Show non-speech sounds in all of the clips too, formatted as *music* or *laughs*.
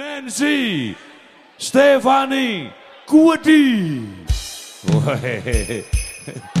Nancy Stefani Kuwedi. *laughs*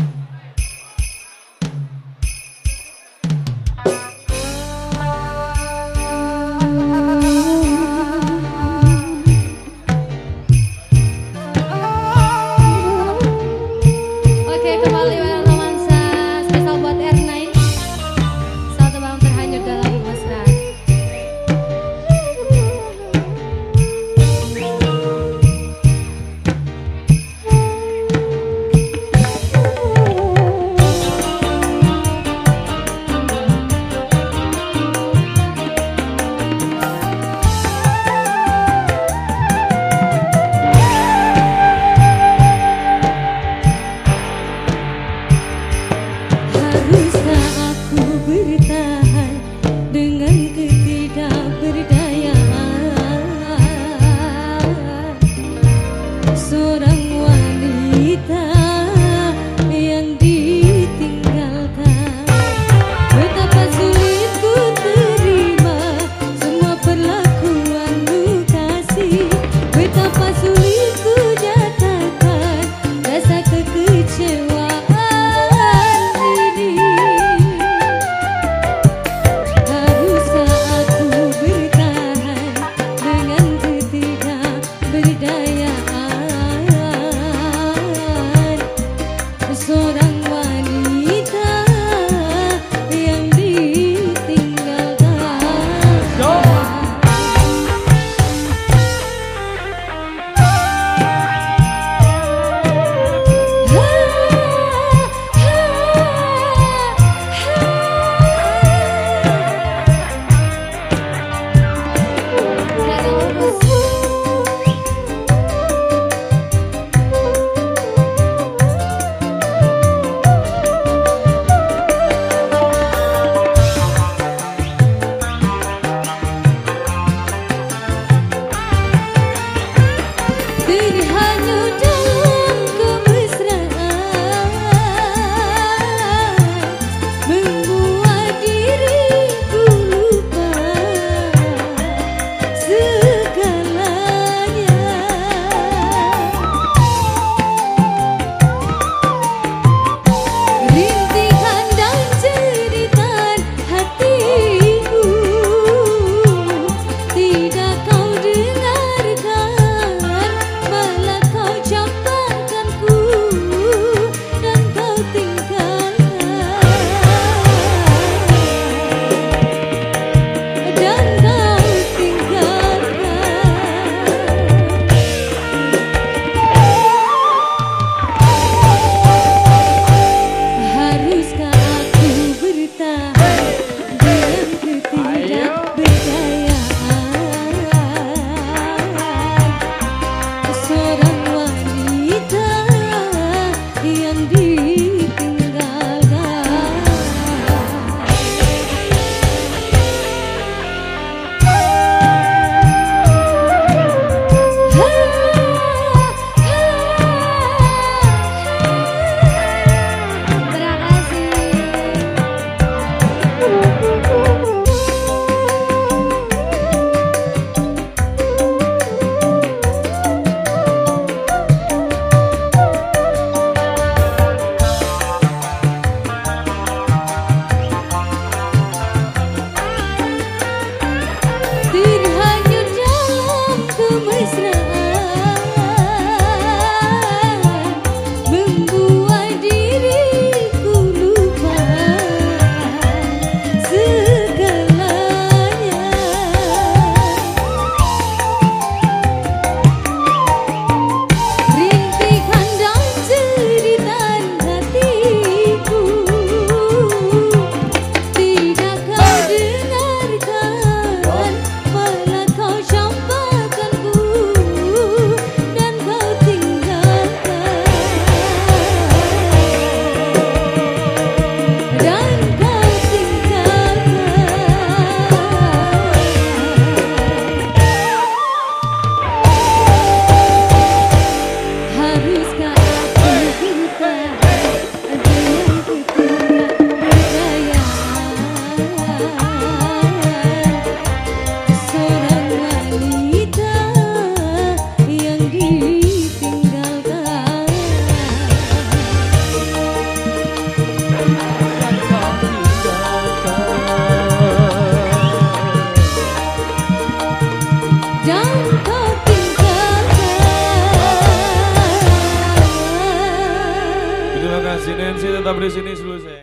Terima kasih Nancy tetap di sini selesai.